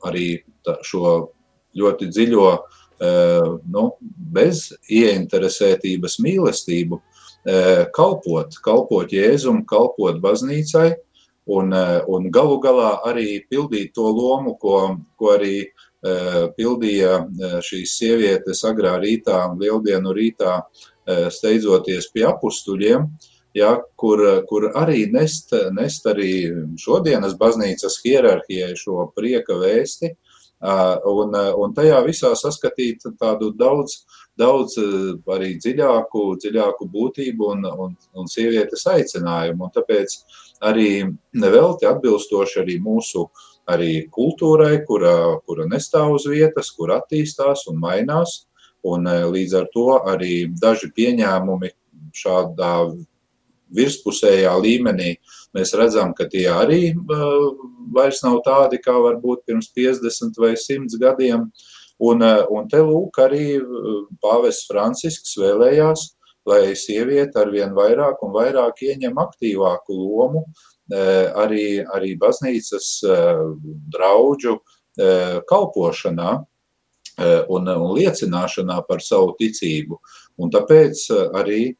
arī šo ļoti dziļo uh, nu, bez ieinteresētības mīlestību kalpot, kalpot Jēzum, kalpot baznīcai un, un galu galā arī pildīt to lomu, ko, ko arī pildīja šīs sievietes agrā rītā, lieldienu rītā, steidzoties pie apustuļiem, ja, kur, kur arī nest, nest arī šodienas baznīcas hierarhijai šo prieka vēsti, Un, un tajā visā saskatīt tādu daudz, daudz arī dziļāku, dziļāku būtību un, un, un sievietes aicinājumu. Un tāpēc arī nevelti atbilstoši arī mūsu arī kultūrai, kura, kura nestāv uz vietas, kur attīstās un mainās. Un līdz ar to arī daži pieņēmumi šādā virspusējā līmenī mēs redzam, ka tie arī uh, vairs nav tādi, kā varbūt pirms 50 vai 100 gadiem. Un, uh, un te lūk, arī uh, pāvests Francisks vēlējās, lai sieviete arvien vairāk un vairāk ieņem aktīvāku lomu arī, arī baznīcas draudžu kalpošanā un, un liecināšanā par savu ticību. Un tāpēc arī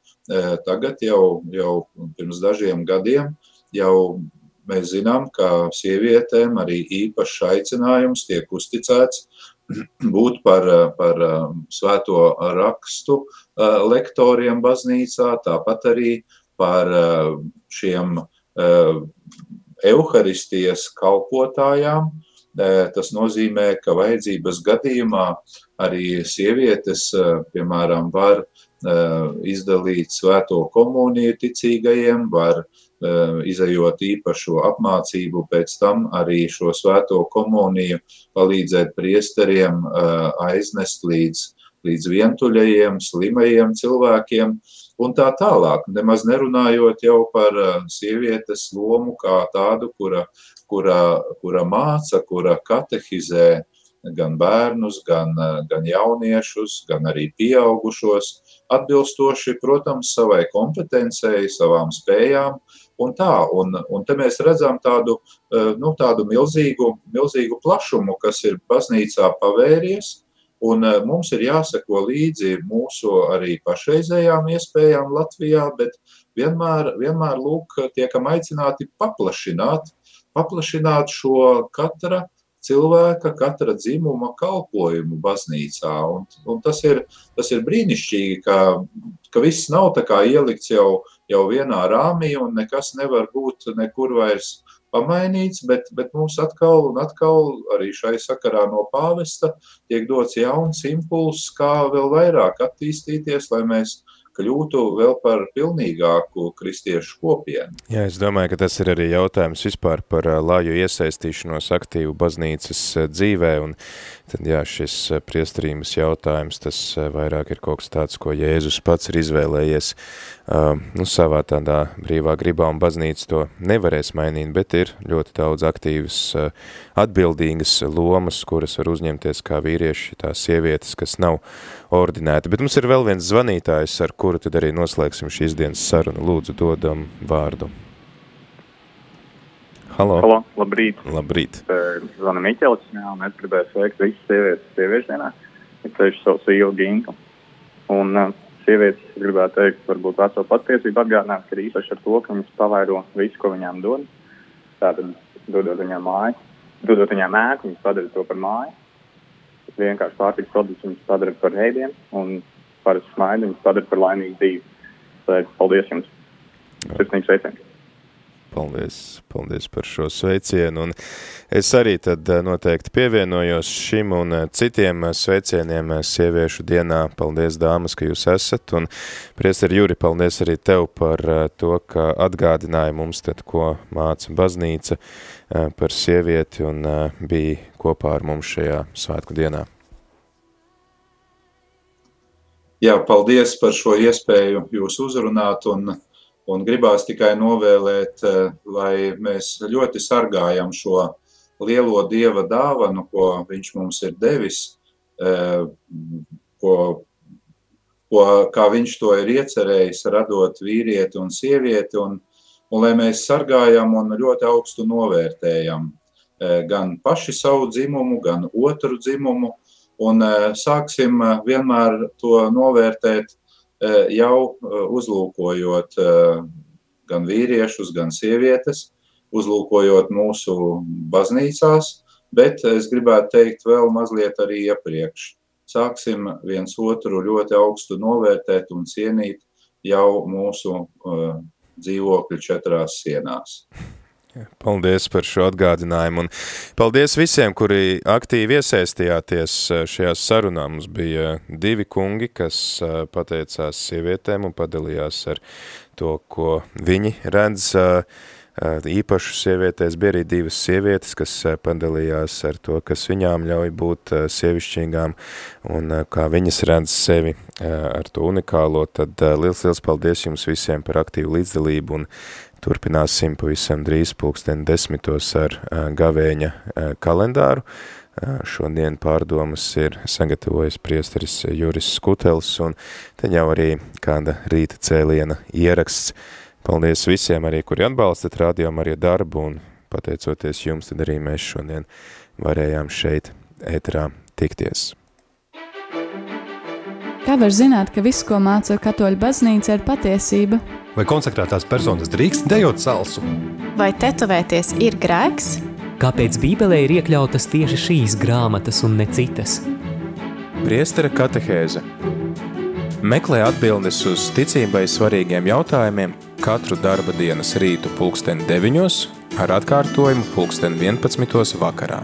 tagad jau, jau pirms dažiem gadiem jau mēs zinām, ka sievietēm arī īpašs aicinājums tiek uzticēts būt par, par svēto rakstu lektoriem baznīcā, tāpat arī par šiem evaharistijas kalpotājām. Tas nozīmē, ka vajadzības gadījumā arī sievietes, piemēram, var izdalīt svēto komuniju ticīgajiem, var izējot īpašu apmācību, pēc tam arī šo svēto komuniju palīdzēt priesteriem aiznest līdz, līdz vientuļajiem, slimajiem cilvēkiem un tā tālāk. Nemaz nerunājot jau par sievietes lomu kā tādu, kura, kura, kura māca, kura katehizē gan bērnus, gan, gan jauniešus, gan arī pieaugušos, atbilstoši, protams, savai kompetencei, savām spējām, Un tā, un, un te mēs redzam tādu, eh, nu, tādu milzīgu, milzīgu plašumu, kas ir baznīcā pavēries, un eh, mums ir jāseko līdzi mūsu arī pašreizējām iespējām Latvijā, bet vienmēr, vienmēr lūk, tiekam aicināti paplašināt, paplašināt šo katra cilvēka, katra dzimuma kalpojumu baznīcā. Un, un tas, ir, tas ir brīnišķīgi, ka, ka viss nav tā kā ielikts jau, jau vienā rāmī un nekas nevar būt nekur vairs pamainīts, bet, bet mums atkal un atkal arī šai sakarā no pāvesta tiek dots jauns impulss, kā vēl vairāk attīstīties, lai mēs kļūtu vēl par pilnīgāku kristiešu kopienu. Jā, es domāju, ka tas ir arī jautājums vispār par lāju iesaistīšanos aktīvu baznīcas dzīvē, un tad jā, šis priestrības jautājums, tas vairāk ir kaut kas tāds, ko Jēzus pats ir izvēlējies nu, savā tādā brīvā gribā, un baznīca to nevarēs mainīt, bet ir ļoti daudz aktīvas, atbildīgas lomas, kuras var uzņemties kā vīrieši, tās sievietes, kas nav ordinēti. Bet mums ir vēl viens zvanītājs, ar kuru tad arī noslēgsim šīs dienas sarunu. Lūdzu, dodam vārdu. Halo. Halo, labrīt. Labrīt. Zvana Miķelis, un es gribēju sveikt visas sievietes sieviešu dienā. Es ceļšu savu sīvu ginku. Un uh, sievietes gribētu teikt, varbūt veco patiesību atgādināt, ka īpaši ar to, ka viņas pavairo visu, ko viņām dod. Tātad, dodot viņām māju, dodot viņām ēku, viņas padara to par māju vienkārši pārtikas produktus viņus padara par ēdienu un parasti smaida, viņas padara par laimīgu dzīvi. Tad paldies jums! Sirsnīgi sveicieni! Paldies, paldies par šo sveicienu. Un es arī tad eh, noteikti pievienojos šim un eh, citiem eh, sveicieniem sieviešu dienā. Paldies, dāmas, ka jūs esat. Un, priester Juri, paldies arī tev par to, ka atgādināja mums tad, ko māca baznīca par sievieti un bija kopā ar mums šajā svētku dienā. Jā, paldies par šo iespēju jūs uzrunāt un Un gribās tikai novēlēt, eh, lai mēs ļoti sargājam šo lielo dieva dāvanu, ko viņš mums ir devis, eh, ko, ko, kā viņš to ir iecerējis, radot vīrieti un sievieti, un, un lai mēs sargājam un ļoti augstu novērtējam eh, gan paši savu dzimumu, gan otru dzimumu, un sāksim vienmēr to novērtēt jau eh, uzlūkojot eh, gan vīriešus, gan sievietes, uzlūkojot mūsu baznīcās, bet es gribētu teikt vēl mazliet arī iepriekš. Sāksim viens otru ļoti augstu novērtēt un cienīt jau mūsu dzīvokļu četrās sienās. Paldies par šo atgādinājumu un paldies visiem, kuri aktīvi iesaistījāties eh, šajās sarunā. Mums bija divi kungi, kas eh, pateicās sievietēm un padalījās ar to, ko viņi redz eh, īpašu sievietēs. Bija arī divas sievietes, kas padalījās ar to, kas viņām ļauj būt sievišķīgām un kā viņas redz sevi ar to unikālo. Tad liels, liels paldies jums visiem par aktīvu līdzdalību un Turpināsim pavisam drīz pulksten desmitos ar gavēņa kalendāru. Šodien pārdomas ir sagatavojis priesteris Juris Skutels un te jau arī kāda rīta cēliena ieraksts. Paldies visiem arī, kuri atbalstat rādījām arī darbu un pateicoties jums, tad arī mēs šodien varējām šeit ēterā tikties. Kā var zināt, ka viss, ko māca katoļu baznīca, ir patiesība? Vai konsekrētās personas drīkst dejot salsu? Vai tetovēties ir grēks? Kāpēc Bībelē ir iekļautas tieši šīs grāmatas un ne citas? Priestera katehēze Meklē atbildes uz ticībai svarīgiem jautājumiem katru darba dienas rītu pulksten 9 ar atkārtojumu pulksten 11 vakarā.